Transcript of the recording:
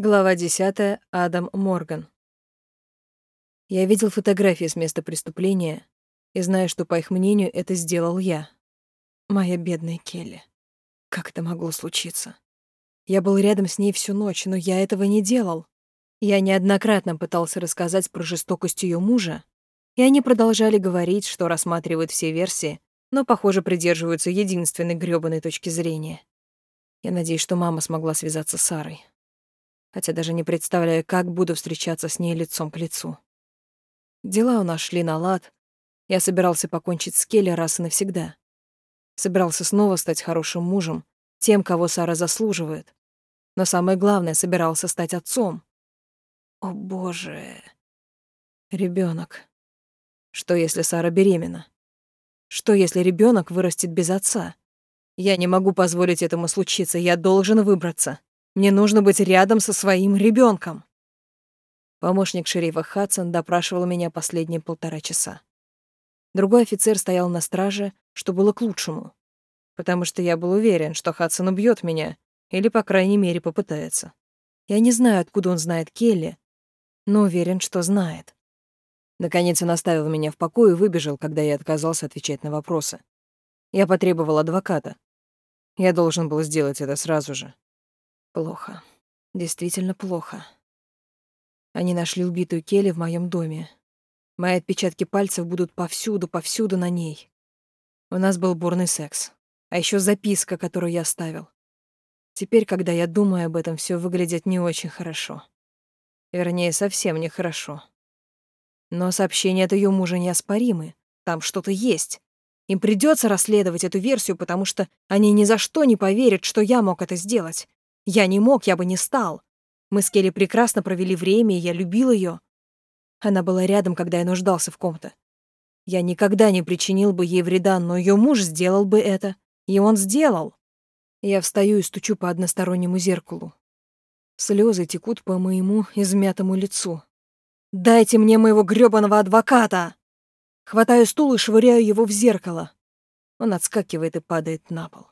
Глава 10. Адам Морган. Я видел фотографии с места преступления и знаю, что, по их мнению, это сделал я. Моя бедная Келли. Как это могло случиться? Я был рядом с ней всю ночь, но я этого не делал. Я неоднократно пытался рассказать про жестокость ее мужа, и они продолжали говорить, что рассматривают все версии, но, похоже, придерживаются единственной грёбаной точки зрения. Я надеюсь, что мама смогла связаться с Сарой хотя даже не представляю, как буду встречаться с ней лицом к лицу. Дела у нас шли на лад. Я собирался покончить с Келли раз и навсегда. Собирался снова стать хорошим мужем, тем, кого Сара заслуживает. Но самое главное, собирался стать отцом. О, боже. Ребенок. Что, если Сара беременна? Что, если ребенок вырастет без отца? Я не могу позволить этому случиться, я должен выбраться. Мне нужно быть рядом со своим ребенком. Помощник шерифа Хадсон допрашивал меня последние полтора часа. Другой офицер стоял на страже, что было к лучшему, потому что я был уверен, что Хадсон убьет меня или, по крайней мере, попытается. Я не знаю, откуда он знает Келли, но уверен, что знает. Наконец он оставил меня в покое и выбежал, когда я отказался отвечать на вопросы. Я потребовал адвоката. Я должен был сделать это сразу же. Плохо. Действительно плохо. Они нашли убитую Келли в моем доме. Мои отпечатки пальцев будут повсюду, повсюду на ней. У нас был бурный секс. А еще записка, которую я оставил. Теперь, когда я думаю об этом, все выглядит не очень хорошо. Вернее, совсем нехорошо. Но сообщения от ее мужа неоспоримы. Там что-то есть. Им придется расследовать эту версию, потому что они ни за что не поверят, что я мог это сделать. Я не мог, я бы не стал. Мы с Келли прекрасно провели время, и я любил ее. Она была рядом, когда я нуждался в ком-то. Я никогда не причинил бы ей вреда, но ее муж сделал бы это. И он сделал. Я встаю и стучу по одностороннему зеркалу. Слезы текут по моему измятому лицу. «Дайте мне моего грёбаного адвоката!» Хватаю стул и швыряю его в зеркало. Он отскакивает и падает на пол.